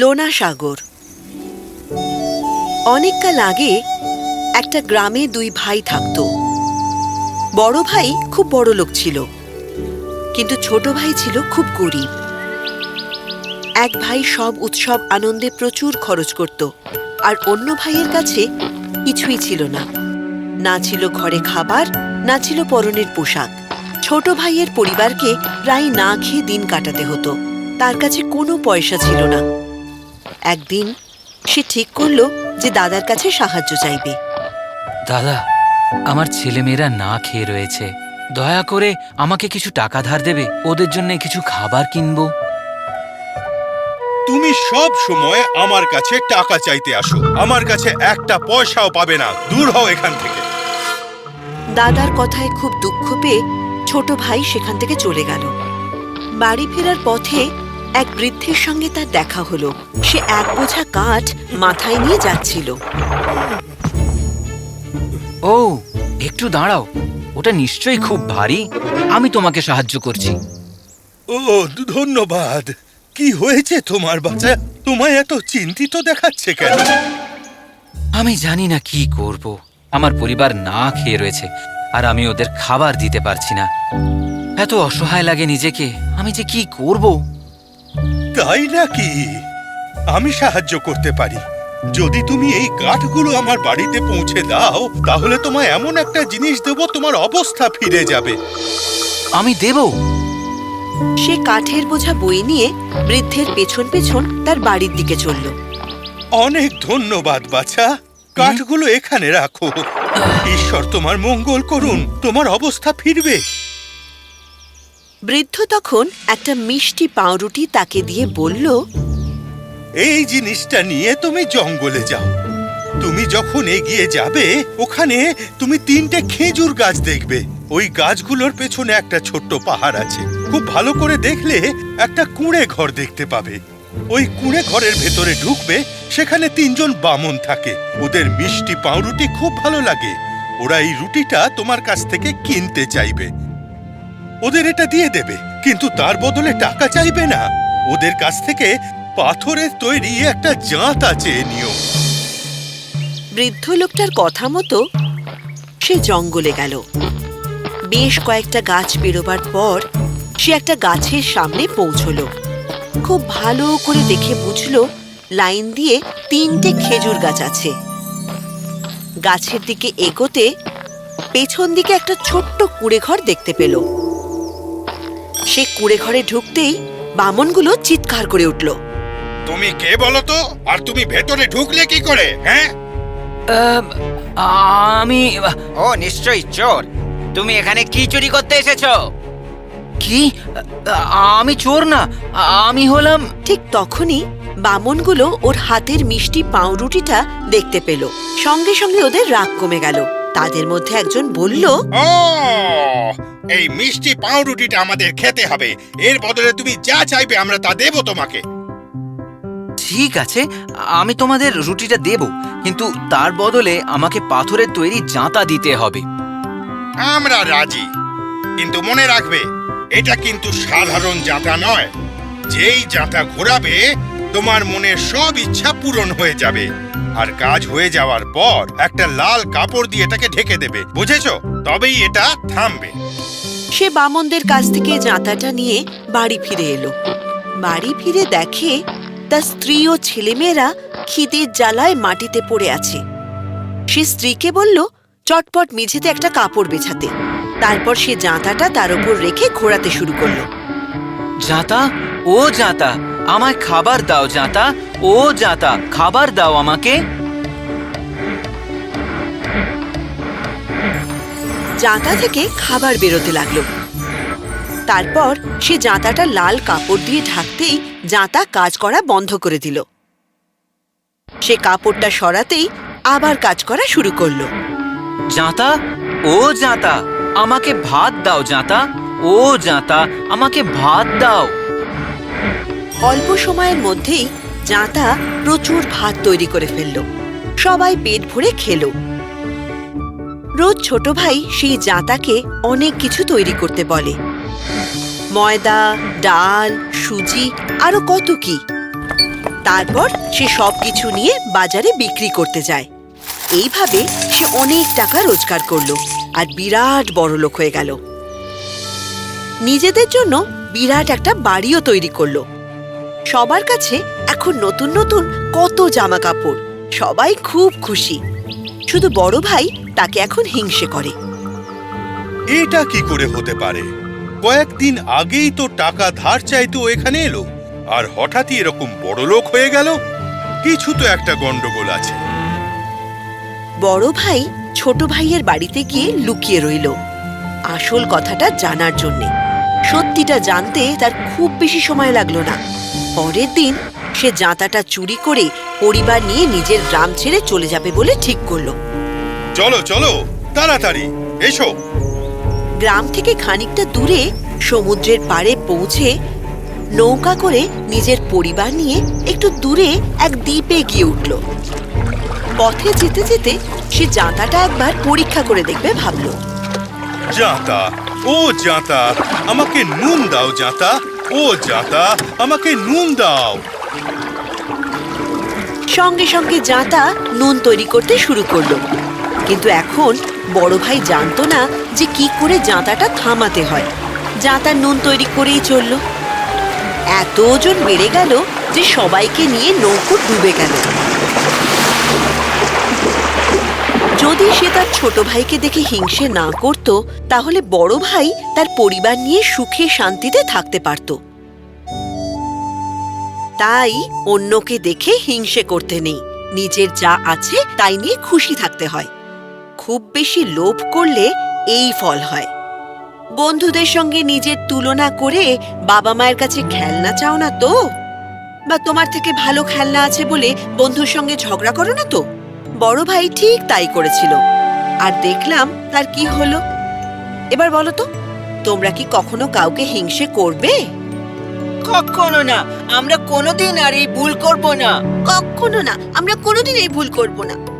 লোনা সাগর। অনেককাল আগে একটা গ্রামে দুই ভাই থাকত। বড় ভাই খুব বড় লোক ছিল, কিন্তু ছোট ভাই ছিল খুব গরিব। এক ভাই সব উৎসব আনন্দে প্রচুর খরচ করত, আর অন্য ভাইয়ের কাছে কিছুই ছিল না। না ছিল ঘরে খাবার, না ছিল পরনের পোশাক। ছোট ভাইয়ের পরিবারকে প্রায় না খেয়ে দিন কাটাতে হতো। তার কাছে কোনো পয়সা ছিল না। একদিন সে ঠিক করল যে দাদার কাছে সাহায্য চাইবে। দাদা আমার ছেলেমেয়েরা না খেয়ে রয়েছে। দয়া করে আমাকে কিছু টাকা ধার দেবে ওদের জন্য কিছু খাবার কিনবো। তুমি সব সময় আমার কাছে টাকা চাইতে আসো। আমার কাছে একটা পয়সাও পাবে না। দূর হও এখান থেকে। দাদার কথায় খুব দুঃখ পেয়ে ছোট ভাই সেখান থেকে চলে গেল। বাড়ি ফেরার পথে এক বৃদ্ধের সঙ্গে তার দেখা হলো। সে এক বোঝা কাঠ মাথায় নিয়ে যাচ্ছিল। ও একটু দাঁড়াও। ওটা নিশ্চয়ই খুব ভারী। আমি তোমাকে সাহায্য করছি। ও ধন্যবাদ। কি হয়েছে তোমার বাচ্চা? তোমায় এত চিন্তিত দেখাচ্ছে কেন? আমি জানি না কি করব। আমার পরিবার না খেয়ে রয়েছে আর আমি ওদের খাবার দিতে পারছি না। এত অসহায় লাগে নিজেকে। আমি যে কি করব? তাই নাকি? আমি সাহায্য করতে পারি। যদি তুমি এই কাঠগুলো আমার বাড়িতে পৌঁছে দাও তাহলে তোমায় এমন একটা জিনিস দেবো তোমার অবস্থা ফিরে যাবে। আমি দেব। সে কাঠের বোঝা বই নিয়ে বৃদ্ধের পেছন পেছন তার বাড়ির দিকে চলল। অনেক ধন্যবাদ বাছা। কাঠগুলো এখানে রাখো। ঈশ্বর তোমার মঙ্গল করুন তোমার অবস্থা ফিরবে। বৃদ্ধ তখন একটা মিষ্টি পাউরুটি তাকে দিয়ে বলল, এই জিনিসটা নিয়ে তুমি জঙ্গলে যাও। তুমি যখন এগিয়ে যাবে, ওখানে তুমি তিনটে খেজুর গাছ দেখবে। ওই গাছগুলোর পেছনে একটা ছোট্ট পাহাড় আছে। খুব ভালো করে দেখলে একটা কুঁড়ে ঘর দেখতে পাবে। ওই কুঁড়ে ঘরের ভেতরে ঢুকবে, সেখানে তিনজন বামন থাকে। ওদের মিষ্টি পাউরুটি খুব ভালো লাগে। ওরা এই রুটিটা তোমার কাছ থেকে কিনতে চাইবে। ওদের এটা দিয়ে দেবে, কিন্তু তার বদলে টাকা চাইবে না। ওদের কাছ থেকে পাথরের তৈরি একটা জাঁতা চেয়ে নিও বৃদ্ধ লোকটার কথা মতো সে জঙ্গলে গেল। বেশ কয়েকটা গাছ বেরোবার পর সে একটা গাছের সামনে পৌঁছলো। খুব ভালো করে দেখে বুঝলো, লাইন দিয়ে তিনটে খেজুর গাছ আছে। গাছের দিকে এগোতে পেছন দিকে একটা ছোট্ট কুড়ে ঘর দেখতে পেল। সে কুড়েঘরে ঢুকতেই বামনগুলো চিৎকার করে উঠল। তুমি কে বলো তো? আর তুমি ভেতরে ঢুকলে কি করে হ্যাঁ? আমি ও নিশ্চয়ই চোর। তুমি এখানে কি চুরি করতে এসেছ? কি? আমি চোর না আমি হলাম ঠিক তখনই বামনগুলো ওর হাতের মিষ্টি পাউরুটিটা দেখতে পেল। সঙ্গে সঙ্গে ওদের রাগ কমে গেল। তাদের মধ্যে একজন বলল ও এই মিষ্টি পাউরুটিটা আমাদের খেতে হবে। এর বদলে তুমি যা চাইবে আমরা তা দেব তোমাকে। ঠিক আছে আমি তোমাদের রুটিটা দেব কিন্তু তার বদলে আমাকে পাথরের তৈরি জাঁতা দিতে হবে। আমরা রাজি। কিন্তু মনে রাখবে এটা কিন্তু সাধারণ জাঁতা নয়। যেই জাঁতা ঘোরাবে তোমার মনের সব ইচ্ছা পূরণ হয়ে যাবে। আর কাজ হয়ে যাওয়ার পর একটা লাল কাপড় দিয়ে এটাকে ঢেকে দেবে বুঝেছ? তবেই এটা থামবে। সে বামনদের কাছ থেকে জাঁতাটা নিয়ে বাড়ি ফিরে এলো। বাড়ি ফিরে দেখে তার স্ত্রী ও ছেলেমেয়েরা খিদের জ্বালায় মাটিতে পড়ে আছে। সে স্ত্রীকে বলল চটপট মেঝেতে একটা কাপড় বেছাতে। তারপর সে জাঁতাটা তার উপর রেখে ঘোরাতে শুরু করল। জাঁতা? ও জাঁতা? আমায় খাবার দাও জাঁতা। ও জাঁতা খাবার দাও আমাকে। জাঁতা থেকে খাবার বেরোতে লাগল। তারপর সে জাঁতাটা লাল কাপড় দিয়ে ঢাকতেই জাঁতা কাজ করা বন্ধ করে দিল। সে কাপড়টা সরাতেই আবার কাজ করা শুরু করল। জাঁতা ও জাঁতা আমাকে ভাত দাও জাঁতা। ও জাঁতা আমাকে ভাত দাও। অল্প সময়ের মধ্যেই জাঁতা প্রচুর ভাত তৈরি করে ফেলল। সবাই পেট ভরে খেলো। রোজ ছোট ভাই সেই জাঁতাকে অনেক কিছু তৈরি করতে বলে। ময়দা, ডাল, সুজি, আরও কত কি। তারপর সে সবকিছু নিয়ে বাজারে বিক্রি করতে যায়। এইভাবে সে অনেক টাকা রোজগার করল আর বিরাট বড় লোক হয়ে গেল। নিজেদের জন্য বিরাট একটা বাড়িও তৈরি করল। সবার কাছে এখন নতুন নতুন কত জামা কাপড় সবাই খুব খুশি। শুধু বড় ভাই তাকে এখন হিংসে করে। এটা কি করে হতে পারে? কয়েকদিন আগেই তো টাকা ধার চাইতো এখানে এলো আর হঠাৎই এরকম বড় লোক হয়ে গেল। কিছু তো একটা গন্ডগোল আছে। বড় ভাই ছোট ভাইয়ের বাড়িতে গিয়ে লুকিয়ে রইল। আসল কথাটা জানার জন্যে। সত্যিটা জানতে তার খুব বেশি সময় লাগল না। পরের দিন সে জাঁতাটা চুরি করে পরিবার নিয়ে নিজের গ্রাম ছেড়ে চলে যাবে বলে ঠিক করল। চলো চলো তাড়াতাড়ি এসো। গ্রাম থেকে খানিকটা দূরে সমুদ্রের পাড়ে পৌঁছে নৌকা করে নিজের পরিবার নিয়ে একটু দূরে এক দ্বীপে গিয়ে উঠল। পথে যেতে যেতে সে জাঁতাটা একবার পরীক্ষা করে দেখবে ভাবলো। জাতা ও জাতা আমাকে নুন দাও জাতা। ও জাতা আমাকে নুন দাও। সঙ্গে সঙ্গে জাঁতা নুন তৈরি করতে শুরু করল। কিন্তু এখন বড় ভাই জানতো না যে কি করে জাঁতাটা থামাতে হয়। জাঁতা নুন তৈরি করেই চলল। এত ওজন বেড়ে গেল যে সবাইকে নিয়ে নৌকো ডুবে গেল। যদি সে তার ছোট ভাইকে দেখে হিংসে না করত, তাহলে বড় ভাই তার পরিবার নিয়ে সুখে শান্তিতে থাকতে পারত। তাই অন্যকে দেখে হিংসে করতে নেই। নিজের যা আছে তাই নিয়ে খুশি থাকতে হয়। খুব বেশি লোভ করলে এই ফল হয়। বন্ধুদের সঙ্গে নিজের তুলনা করে বাবা মায়ের কাছে খেলনা চাও না তো? বা তোমার থেকে ভালো খেলনা আছে বলে বন্ধুর সঙ্গে ঝগড়া করো না তো? বড় ভাই ঠিক তাই করেছিল। আর দেখলাম তার কি হলো। এবার বলো তো তোমরা কি কখনো কাউকে হিংসে করবে? কখনো না। আমরা কোনোদিন আর এই ভুল করব না। কখনো না। আমরা কোনোদিন এই ভুল করব না।